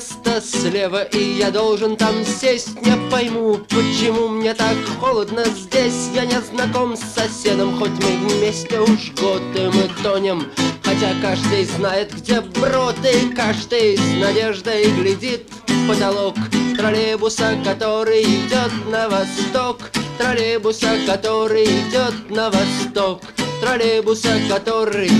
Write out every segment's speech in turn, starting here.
слева И я должен там сесть. Не пойму, почему мне так холодно здесь. Я не знаком с соседом Хоть мы вместе уж год и мы тонем. Хотя каждый знает, где брод И каждый с надеждой глядит. В потолок Троллейбуса, который идет на восток. Троллейбуса, который идет на восток. Троллейбуса, который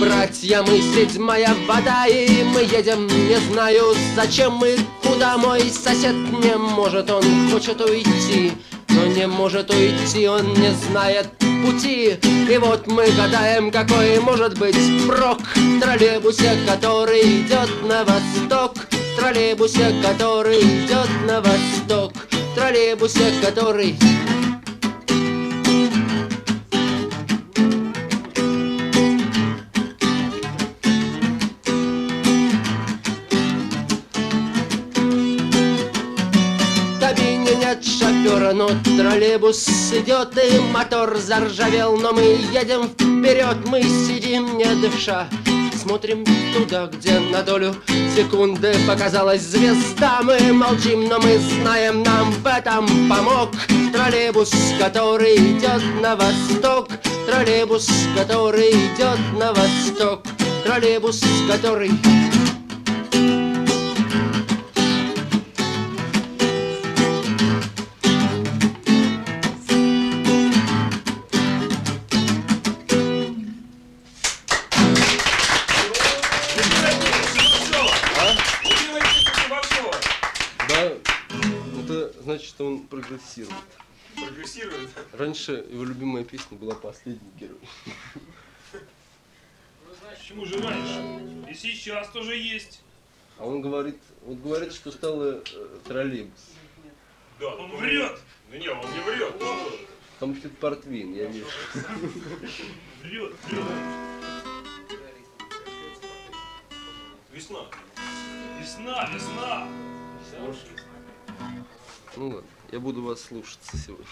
братья, мы седьмая вода И мы едем, не знаю зачем мы Куда мой сосед. Не может Он хочет уйти, но не может уйти Он не знает пути. И вот мы гадаем, какой может быть прок В троллейбусе, который идет на восток. В троллейбусе, который идет на восток. В троллейбусе, который нет шофера, но троллейбус идет и мотор заржавел, но мы едем вперед, мы сидим не дыша. Смотрим туда, где на долю секунды показалась звезда. Мы молчим, но мы знаем, нам в этом помог Троллейбус, который идет на восток. Троллейбус, который идет на восток. Троллейбус, который значит, что он прогрессирует. Прогрессирует. Раньше его любимая песня была «Последний герой». Почему же раньше? И сейчас тоже есть. А он говорит, вот говорит, что стало э, троллейбус. Да, он врет. Да не, он не врет. Там пьют портвейн, я вижу. Врет, врет. Весна. Весна, весна. Ну ладно, я буду вас слушаться сегодня.